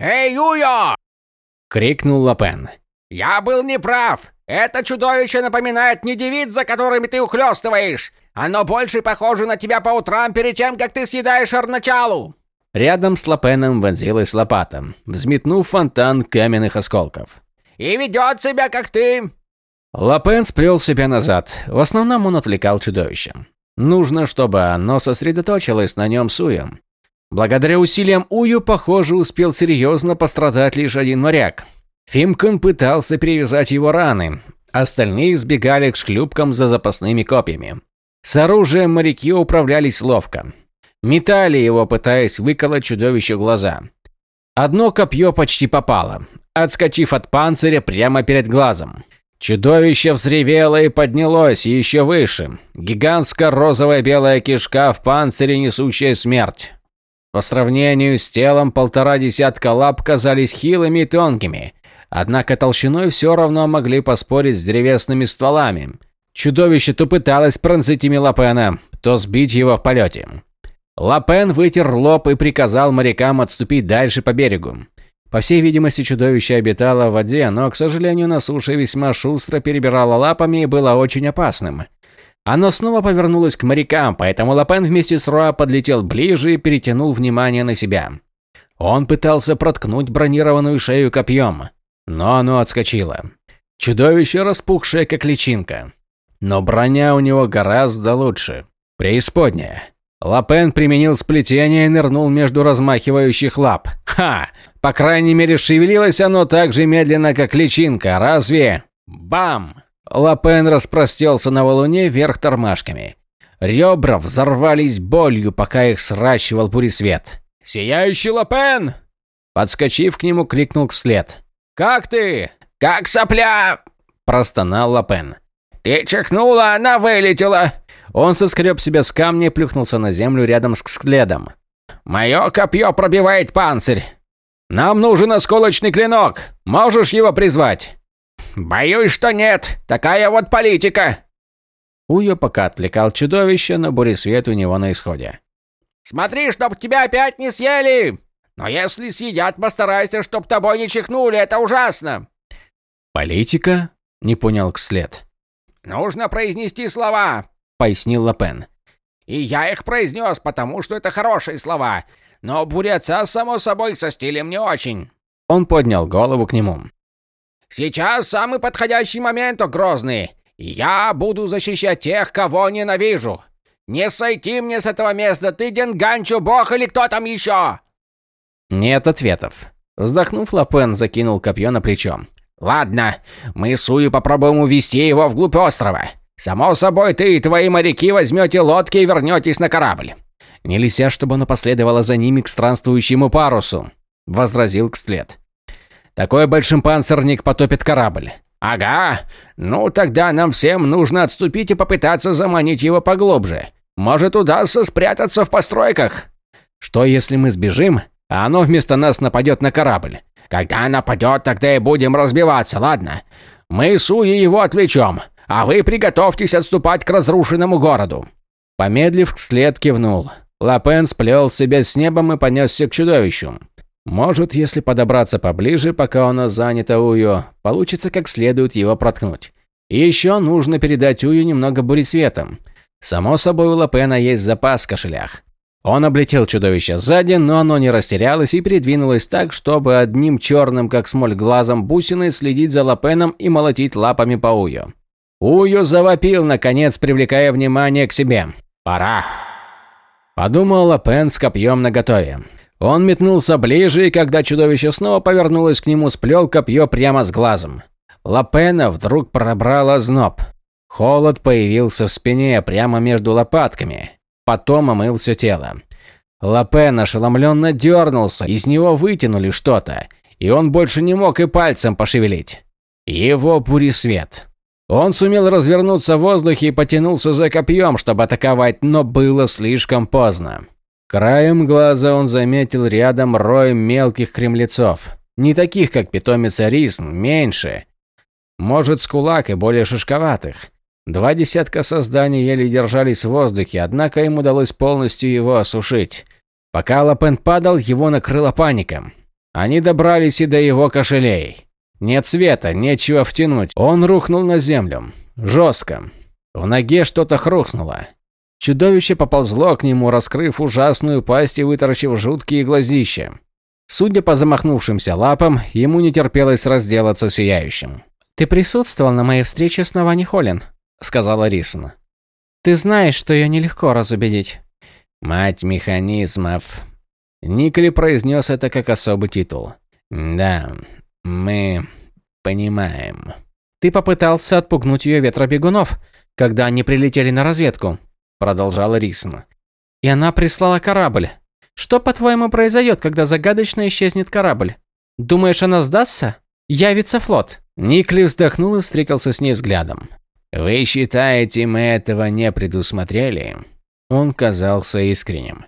«Эй, Юйо!» – крикнул Лапен. «Я был неправ! Это чудовище напоминает не девиц, за которыми ты ухлёстываешь! Оно больше похоже на тебя по утрам перед тем, как ты съедаешь арначалу!» Рядом с Лапеном вонзилась лопата, взметнув фонтан каменных осколков. «И ведет себя, как ты!» Лапен сплел себя назад. В основном он отвлекал чудовище. Нужно, чтобы оно сосредоточилось на нем суем. Благодаря усилиям Ую, похоже, успел серьезно пострадать лишь один моряк. Фимкон пытался перевязать его раны. Остальные сбегали к шлюпкам за запасными копьями. С оружием моряки управлялись ловко. Метали его, пытаясь выколоть чудовищу глаза. Одно копье почти попало, отскочив от панциря прямо перед глазом. Чудовище взревело и поднялось еще выше. Гигантская розовая белая кишка в панцире, несущая смерть. По сравнению с телом полтора десятка лап казались хилыми и тонкими, однако толщиной все равно могли поспорить с древесными стволами. Чудовище то пыталось пронзить ими Лапена, то сбить его в полете. Лапен вытер лоб и приказал морякам отступить дальше по берегу. По всей видимости, чудовище обитало в воде, но, к сожалению, на суше весьма шустро перебирало лапами и было очень опасным. Оно снова повернулось к морякам, поэтому Лапен вместе с Роа подлетел ближе и перетянул внимание на себя. Он пытался проткнуть бронированную шею копьем, но оно отскочило. Чудовище, распухшее как личинка. Но броня у него гораздо лучше. Преисподняя. Лапен применил сплетение и нырнул между размахивающих лап. Ха! По крайней мере, шевелилось оно так же медленно, как личинка. Разве? Бам! Лапен распростелся на валуне вверх тормашками. Ребра взорвались болью, пока их сращивал буресвет. «Сияющий Лапен!» Подскочив к нему, крикнул вслед. «Как ты?» «Как сопля!» – простонал Лапен. «Ты чихнула, она вылетела!» Он соскреб себя с камня и плюхнулся на землю рядом с следом. «Мое копье пробивает панцирь. Нам нужен осколочный клинок. Можешь его призвать?» «Боюсь, что нет. Такая вот политика!» Уйо пока отвлекал чудовище, но буресвет у него на исходе. «Смотри, чтоб тебя опять не съели! Но если съедят, постарайся, чтоб тобой не чихнули, это ужасно!» «Политика?» – не понял Кслед. «Нужно произнести слова пояснил Лапен. «И я их произнес, потому что это хорошие слова. Но буряца, само собой, со стилем не очень». Он поднял голову к нему. «Сейчас самый подходящий момент, о Грозный. Я буду защищать тех, кого ненавижу. Не сойти мне с этого места, ты Денганчу бог или кто там еще?» Нет ответов. Вздохнув, Лапен закинул копье на плечо. «Ладно, мы с Сую попробуем увести его вглубь острова. Само собой, ты и твои моряки возьмете лодки и вернетесь на корабль. Нельзя, чтобы оно последовало за ними к странствующему парусу, возразил Кстлет. Такой большим панцирник потопит корабль. Ага. Ну тогда нам всем нужно отступить и попытаться заманить его поглубже. Может, удастся спрятаться в постройках. Что если мы сбежим, а оно вместо нас нападет на корабль? Когда нападет, тогда и будем разбиваться, ладно? Мы Суи его отвлечем а вы приготовьтесь отступать к разрушенному городу». Помедлив, след кивнул. Лапен сплел себя с небом и понесся к чудовищу. Может, если подобраться поближе, пока оно занято Ую, получится как следует его проткнуть. И еще нужно передать Ую немного буресветом. Само собой, у Лапена есть запас в кошелях. Он облетел чудовище сзади, но оно не растерялось и передвинулось так, чтобы одним черным, как смоль, глазом бусиной следить за Лапеном и молотить лапами по Ую. Ую завопил, наконец, привлекая внимание к себе. «Пора!» Подумал Лапен с копьем наготове. Он метнулся ближе, и когда чудовище снова повернулось к нему, сплел копье прямо с глазом. Лапена вдруг пробрал озноб. Холод появился в спине, прямо между лопатками. Потом омыл все тело. Лапен ошеломленно дернулся, из него вытянули что-то, и он больше не мог и пальцем пошевелить. Его буресвет. Он сумел развернуться в воздухе и потянулся за копьем, чтобы атаковать, но было слишком поздно. Краем глаза он заметил рядом рой мелких кремлецов. Не таких, как питомец Рисн, меньше. Может, с кулак и более шишковатых. Два десятка созданий еле держались в воздухе, однако им удалось полностью его осушить. Пока Лапен падал, его накрыла паника. Они добрались и до его кошелей. Нет света, нечего втянуть. Он рухнул на землю. Жестко. В ноге что-то хрустнуло. Чудовище поползло к нему, раскрыв ужасную пасть и вытаращив жуткие глазища. Судя по замахнувшимся лапам, ему не терпелось разделаться сияющим. «Ты присутствовал на моей встрече с Навани Холлин», — сказала Рисон. «Ты знаешь, что ее нелегко разубедить». «Мать механизмов». Николи произнес это как особый титул. «Да, мы понимаем». «Ты попытался отпугнуть ее ветробегунов, когда они прилетели на разведку», — продолжала Рисон. «И она прислала корабль. Что, по-твоему, произойдет, когда загадочно исчезнет корабль? Думаешь, она сдастся? Явится флот?» Никли вздохнул и встретился с ней взглядом. «Вы считаете, мы этого не предусмотрели?» Он казался искренним.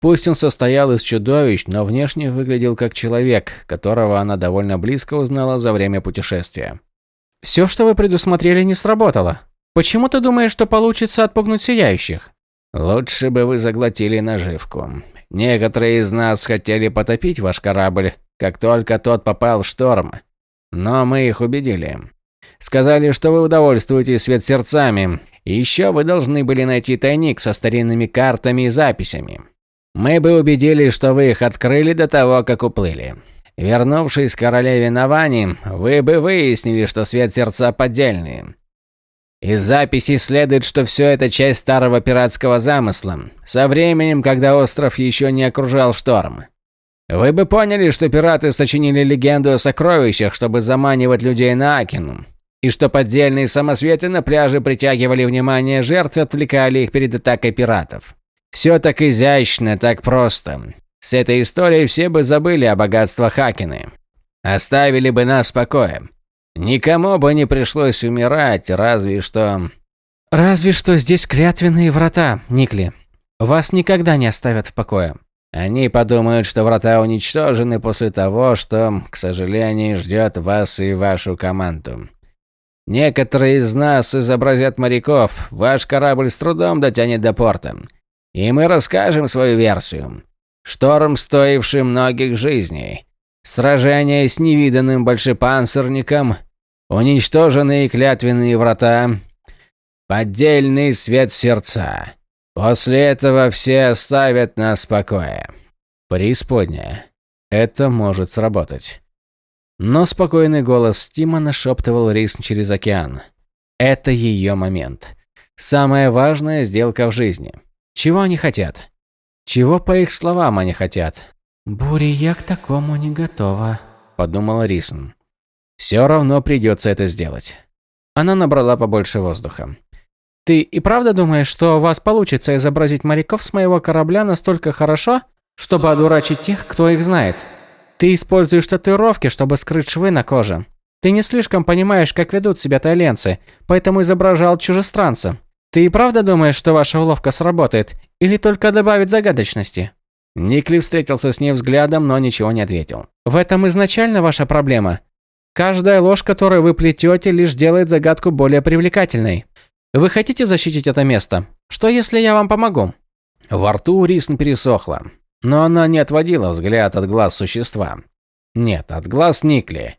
Пусть он состоял из чудовищ, но внешне выглядел как человек, которого она довольно близко узнала за время путешествия. «Все, что вы предусмотрели, не сработало. Почему ты думаешь, что получится отпугнуть сияющих?» «Лучше бы вы заглотили наживку. Некоторые из нас хотели потопить ваш корабль, как только тот попал в шторм. Но мы их убедили. Сказали, что вы удовольствуетесь свет сердцами. Еще вы должны были найти тайник со старинными картами и записями. Мы бы убедились, что вы их открыли до того, как уплыли. Вернувшись к королеве Навани, вы бы выяснили, что свет сердца поддельный. Из записей следует, что все это часть старого пиратского замысла, со временем, когда остров еще не окружал шторм. Вы бы поняли, что пираты сочинили легенду о сокровищах, чтобы заманивать людей на Акину, и что поддельные самосветы на пляже притягивали внимание жертв и отвлекали их перед атакой пиратов. Все так изящно, так просто. С этой историей все бы забыли о богатствах Акины. Оставили бы нас в покое. Никому бы не пришлось умирать, разве что... Разве что здесь клятвенные врата, Никли. Вас никогда не оставят в покое. Они подумают, что врата уничтожены после того, что, к сожалению, ждет вас и вашу команду. Некоторые из нас изобразят моряков, ваш корабль с трудом дотянет до порта. И мы расскажем свою версию. Шторм, стоивший многих жизней. Сражение с невиданным большепанцирником. Уничтоженные клятвенные врата. Поддельный свет сердца. После этого все оставят нас в покое. Преисподняя. Это может сработать. Но спокойный голос Тима нашептывал Рис через океан. Это ее момент. Самая важная сделка в жизни. Чего они хотят? Чего, по их словам, они хотят? «Бури, я к такому не готова», – подумала Рисон. «Все равно придется это сделать». Она набрала побольше воздуха. Ты и правда думаешь, что у вас получится изобразить моряков с моего корабля настолько хорошо, чтобы одурачить тех, кто их знает? Ты используешь татуировки, чтобы скрыть швы на коже. Ты не слишком понимаешь, как ведут себя тайленцы, поэтому изображал чужестранца. Ты и правда думаешь, что ваша уловка сработает, или только добавит загадочности? Никли встретился с ней взглядом, но ничего не ответил. В этом изначально ваша проблема. Каждая ложь, которую вы плетете, лишь делает загадку более привлекательной. Вы хотите защитить это место? Что если я вам помогу?» Во рту у Рисн пересохло, но она не отводила взгляд от глаз существа. Нет, от глаз Никли.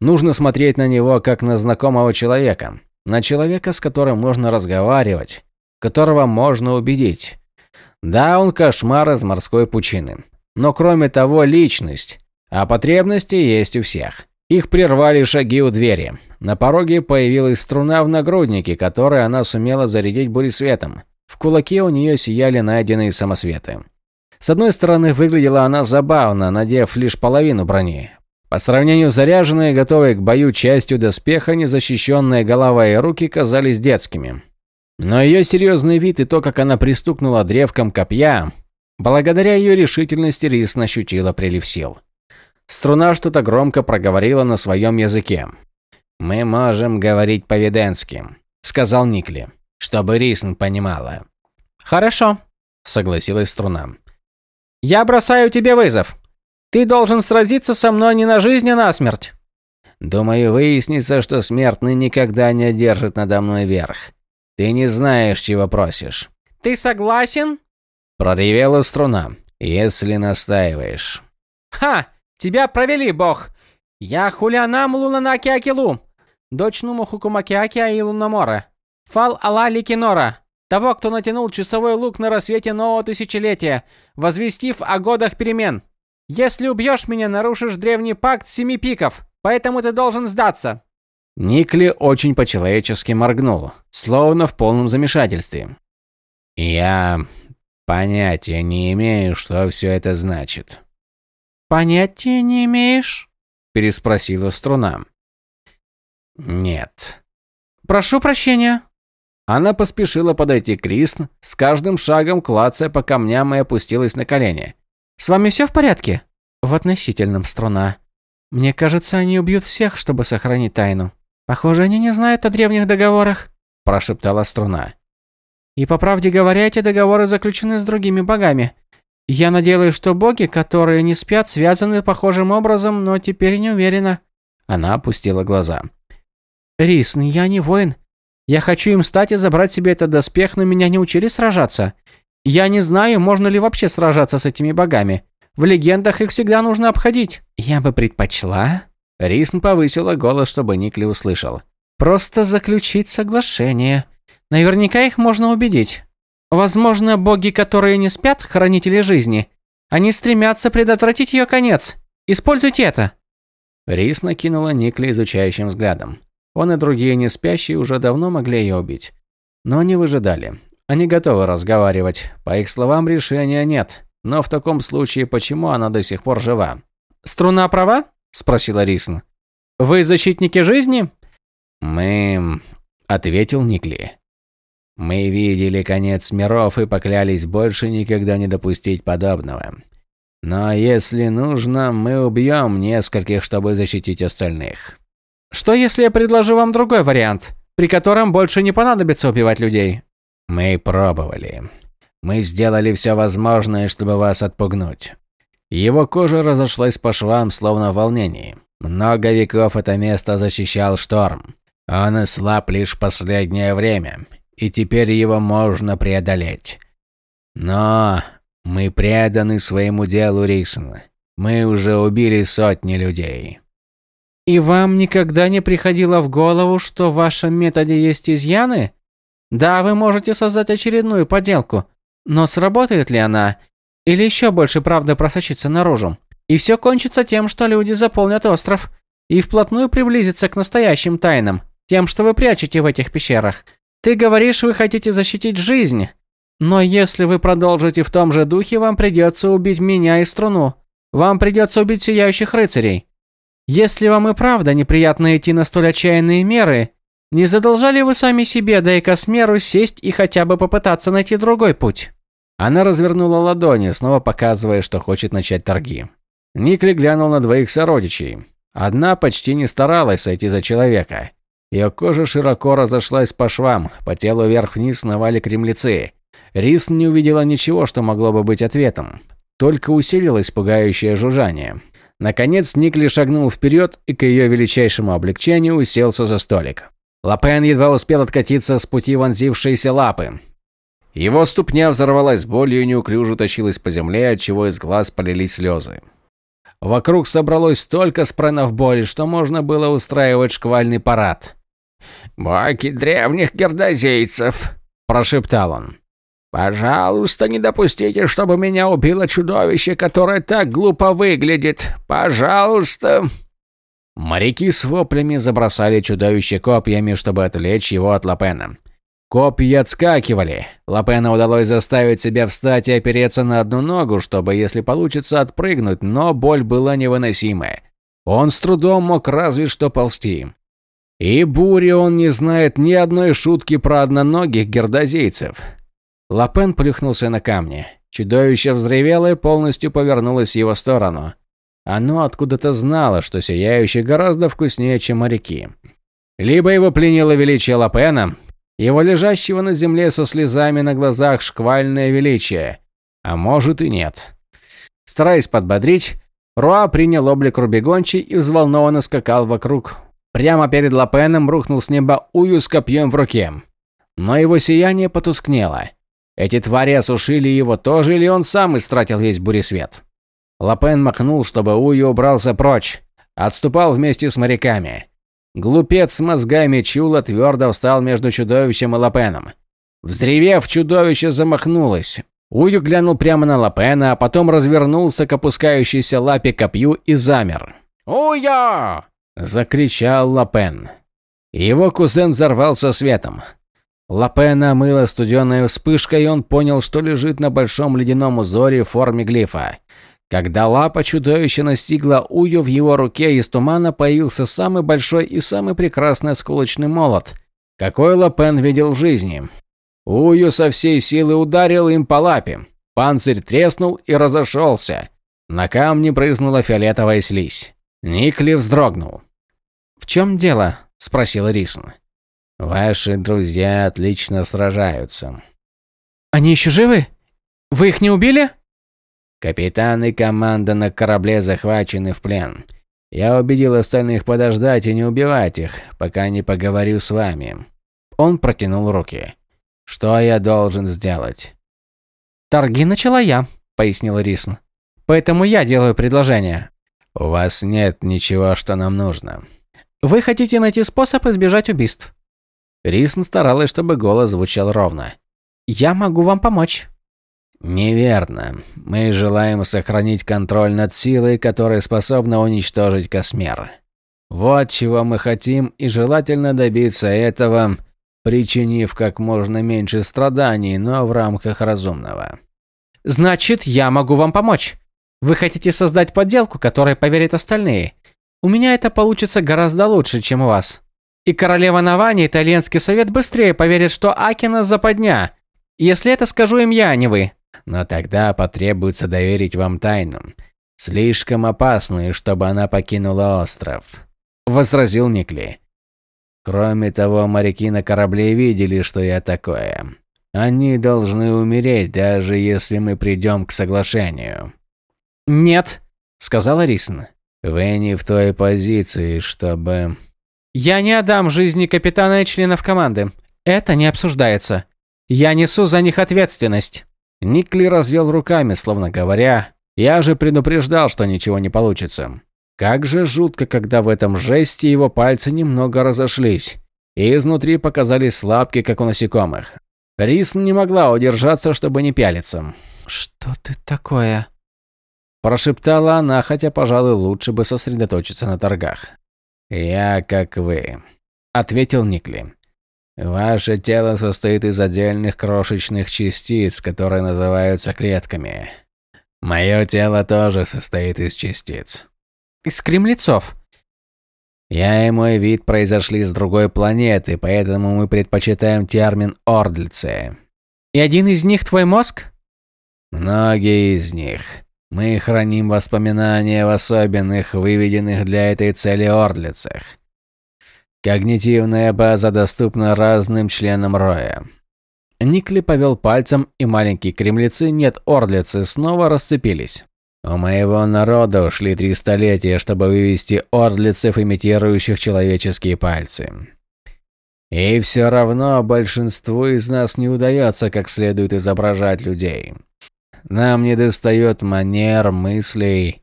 Нужно смотреть на него как на знакомого человека. На человека, с которым можно разговаривать, которого можно убедить. Да, он кошмар из морской пучины. Но кроме того, личность. А потребности есть у всех. Их прервали шаги у двери. На пороге появилась струна в нагруднике, которой она сумела зарядить буресветом. В кулаке у нее сияли найденные самосветы. С одной стороны, выглядела она забавно, надев лишь половину брони. По сравнению с заряженной готовой к бою частью доспеха, незащищенные голова и руки казались детскими. Но ее серьезный вид и то, как она пристукнула древком копья, благодаря ее решительности Рис ощутила прилив сил. Струна что-то громко проговорила на своем языке. «Мы можем говорить по-виденски», – сказал Никли, – «чтобы Рисн понимала». «Хорошо», – согласилась струна. «Я бросаю тебе вызов. Ты должен сразиться со мной не на жизнь, а на смерть». «Думаю, выяснится, что смертный никогда не одержит надо мной верх. Ты не знаешь, чего просишь». «Ты согласен?» – проревела струна. «Если настаиваешь». «Ха! Тебя провели, бог! Я Хулянам Лунанаки Акилу, дочь Нумухукумакиаки Аилу Намора. Фал Алла Ликинора, того, кто натянул часовой лук на рассвете нового тысячелетия, возвестив о годах перемен. Если убьешь меня, нарушишь древний пакт семи пиков, поэтому ты должен сдаться. Никли очень по-человечески моргнул, словно в полном замешательстве. «Я понятия не имею, что все это значит». «Понятия не имеешь?» – переспросила струна. «Нет». «Прошу прощения». Она поспешила подойти к Рисн, с каждым шагом клацая по камням и опустилась на колени. «С вами все в порядке?» «В относительном, струна. Мне кажется, они убьют всех, чтобы сохранить тайну. Похоже, они не знают о древних договорах», – прошептала струна. «И по правде говоря, эти договоры заключены с другими богами. Я надеялась, что боги, которые не спят, связаны похожим образом, но теперь не уверена». Она опустила глаза. «Рисн, я не воин. Я хочу им стать и забрать себе этот доспех, но меня не учили сражаться. Я не знаю, можно ли вообще сражаться с этими богами. В легендах их всегда нужно обходить. Я бы предпочла...» Рисн повысила голос, чтобы Никли услышал. «Просто заключить соглашение. Наверняка их можно убедить. Возможно, боги, которые не спят, хранители жизни, они стремятся предотвратить ее конец. Используйте это!» Рис накинула Никли изучающим взглядом. Он и другие неспящие уже давно могли ее убить. Но они выжидали. Они готовы разговаривать. По их словам, решения нет. Но в таком случае, почему она до сих пор жива? «Струна права?» – спросила Рисн. «Вы защитники жизни?» «Мы...» – ответил Никли. «Мы видели конец миров и поклялись больше никогда не допустить подобного. Но если нужно, мы убьем нескольких, чтобы защитить остальных. Что если я предложу вам другой вариант, при котором больше не понадобится убивать людей? Мы пробовали. Мы сделали все возможное, чтобы вас отпугнуть. Его кожа разошлась по швам, словно в волнении. Много веков это место защищал шторм. Он ослаб лишь последнее время, и теперь его можно преодолеть. Но мы преданы своему делу, Рисон. Мы уже убили сотни людей. И вам никогда не приходило в голову, что в вашем методе есть изъяны? Да, вы можете создать очередную поделку, но сработает ли она? Или еще больше правда просочится наружу? И все кончится тем, что люди заполнят остров и вплотную приблизятся к настоящим тайнам, тем, что вы прячете в этих пещерах. Ты говоришь, вы хотите защитить жизнь. Но если вы продолжите в том же духе, вам придется убить меня и струну. Вам придется убить сияющих рыцарей. Если вам и правда неприятно идти на столь отчаянные меры, не задолжали вы сами себе, да и Космеру сесть и хотя бы попытаться найти другой путь?» Она развернула ладони, снова показывая, что хочет начать торги. Никли глянул на двоих сородичей. Одна почти не старалась сойти за человека. Ее кожа широко разошлась по швам, по телу вверх-вниз сновали кремлецы. Рис не увидела ничего, что могло бы быть ответом. Только усилилось пугающее жужжание. Наконец Никли шагнул вперед и к ее величайшему облегчению уселся за столик. Лапен едва успел откатиться с пути вонзившейся лапы. Его ступня взорвалась болью и неуклюже тащилась по земле, отчего из глаз полились слезы. Вокруг собралось столько спренов боли, что можно было устраивать шквальный парад. «Боги древних гердозейцев», – прошептал он. «Пожалуйста, не допустите, чтобы меня убило чудовище, которое так глупо выглядит. Пожалуйста!» Моряки с воплями забросали чудовище копьями, чтобы отвлечь его от Лапена. Копья отскакивали. Лапена удалось заставить себя встать и опереться на одну ногу, чтобы, если получится, отпрыгнуть, но боль была невыносимая. Он с трудом мог разве что ползти. И бури он не знает ни одной шутки про одноногих гердозейцев. Лапен плюхнулся на камни. Чудовище взревело и полностью повернулось в его сторону. Оно откуда-то знало, что сияющий гораздо вкуснее, чем моряки. Либо его пленило величие Лапена, его лежащего на земле со слезами на глазах шквальное величие, а может и нет. Стараясь подбодрить, Руа принял облик Рубигончи и взволнованно скакал вокруг. Прямо перед Лапеном рухнул с неба Ую с копьем в руке. Но его сияние потускнело. Эти твари осушили его тоже, или он сам истратил весь буресвет? Лапен махнул, чтобы Ую убрался прочь. Отступал вместе с моряками. Глупец с мозгами Чула твердо встал между чудовищем и Лапеном. Взревев, чудовище замахнулось. Ую глянул прямо на Лапена, а потом развернулся к опускающейся лапе копью и замер. «Уя!» – закричал Лапен. Его кузен взорвался светом. Лапена омыла студеная вспышка, и он понял, что лежит на большом ледяном узоре в форме глифа. Когда лапа чудовища настигла Ую, в его руке из тумана появился самый большой и самый прекрасный осколочный молот, какой Лапен видел в жизни. Ую со всей силы ударил им по лапе. Панцирь треснул и разошелся. На камне прызнула фиолетовая слизь. Никли вздрогнул. «В чем дело?» – спросил Рисн. «Ваши друзья отлично сражаются». «Они еще живы? Вы их не убили?» «Капитан и команда на корабле захвачены в плен. Я убедил остальных подождать и не убивать их, пока не поговорю с вами». Он протянул руки. Что я должен сделать? Торги начала я, пояснил Рисн. Поэтому я делаю предложение. У вас нет ничего, что нам нужно. Вы хотите найти способ избежать убийств? Рисн старалась, чтобы голос звучал ровно. Я могу вам помочь. Неверно. Мы желаем сохранить контроль над силой, которая способна уничтожить Космер. Вот чего мы хотим, и желательно добиться этого причинив как можно меньше страданий, но в рамках разумного. Значит, я могу вам помочь. Вы хотите создать подделку, которой поверят остальные. У меня это получится гораздо лучше, чем у вас. И королева Навани, итальянский совет быстрее поверит, что Акина западня. Если это скажу им я, а не вы. Но тогда потребуется доверить вам тайну. Слишком опасную, чтобы она покинула остров. Возразил Никли. Кроме того, моряки на корабле видели, что я такое. Они должны умереть, даже если мы придем к соглашению. «Нет», — сказала Рисн. «Вы не в той позиции, чтобы...» «Я не отдам жизни капитана и членов команды. Это не обсуждается. Я несу за них ответственность». Никли развел руками, словно говоря, «Я же предупреждал, что ничего не получится». Как же жутко, когда в этом жесте его пальцы немного разошлись, и изнутри показались лапки, как у насекомых. Рис не могла удержаться, чтобы не пялиться. «Что ты такое?» Прошептала она, хотя, пожалуй, лучше бы сосредоточиться на торгах. «Я как вы», — ответил Никли. «Ваше тело состоит из отдельных крошечных частиц, которые называются клетками. Мое тело тоже состоит из частиц из кремлецов. Я и мой вид произошли с другой планеты, поэтому мы предпочитаем термин «ордлицы». И один из них твой мозг? Многие из них. Мы храним воспоминания в особенных, выведенных для этой цели ордлицах. Когнитивная база доступна разным членам роя. Никли повел пальцем, и маленькие кремлецы, нет, ордлицы, снова расцепились. У моего народа ушли три столетия, чтобы вывести ордлицев, имитирующих человеческие пальцы. И все равно большинству из нас не удается как следует изображать людей. Нам не достает манер, мыслей.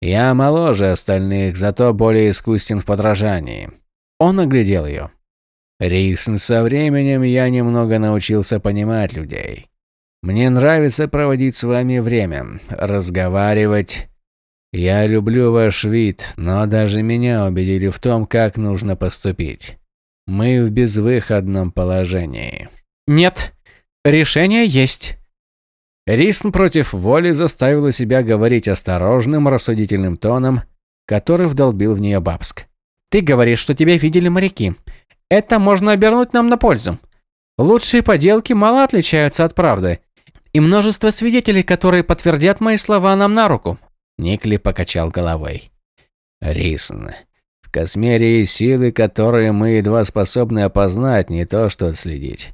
Я моложе остальных, зато более искусен в подражании. Он оглядел ее. Рисн, со временем я немного научился понимать людей. Мне нравится проводить с вами время, разговаривать. Я люблю ваш вид, но даже меня убедили в том, как нужно поступить. Мы в безвыходном положении. Нет, решение есть. Рисн против воли заставила себя говорить осторожным, рассудительным тоном, который вдолбил в нее Бабск. Ты говоришь, что тебя видели моряки. Это можно обернуть нам на пользу. Лучшие поделки мало отличаются от правды и множество свидетелей, которые подтвердят мои слова нам на руку. Никли покачал головой. Рисн, в Космерии силы, которые мы едва способны опознать, не то что отследить.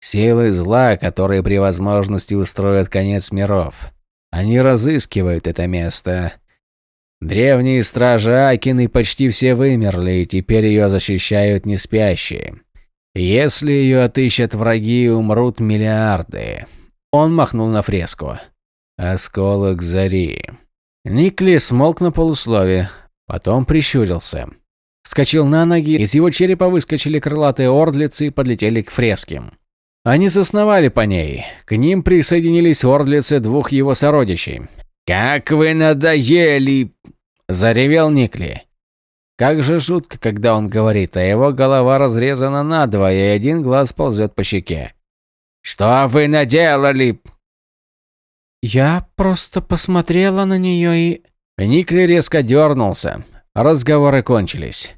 Силы зла, которые при возможности устроят конец миров. Они разыскивают это место. Древние стражи Акины почти все вымерли, и теперь ее защищают неспящие. Если ее отыщут враги, умрут миллиарды. Он махнул на фреску. «Осколок зари». Никли смолк на полуслове, потом прищурился. Вскочил на ноги, из его черепа выскочили крылатые ордлицы и подлетели к фреске. Они засновали по ней. К ним присоединились ордлицы двух его сородичей. «Как вы надоели!» – заревел Никли. Как же жутко, когда он говорит, а его голова разрезана надвое, и один глаз ползет по щеке. «Что вы наделали?» Я просто посмотрела на нее и... Никли резко дернулся. Разговоры кончились.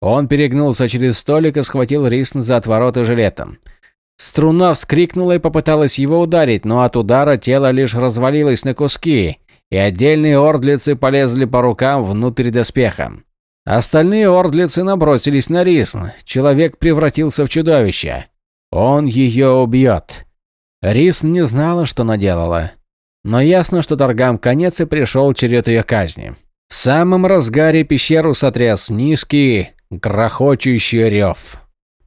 Он перегнулся через столик и схватил Рисн за отвороты жилетом. Струна вскрикнула и попыталась его ударить, но от удара тело лишь развалилось на куски, и отдельные ордлицы полезли по рукам внутрь доспеха. Остальные ордлицы набросились на Рисн. Человек превратился в чудовище. Он ее убьет. Рисн не знала, что наделала. Но ясно, что торгам конец и пришел черед ее казни. В самом разгаре пещеру сотряс низкий, грохочущий рев.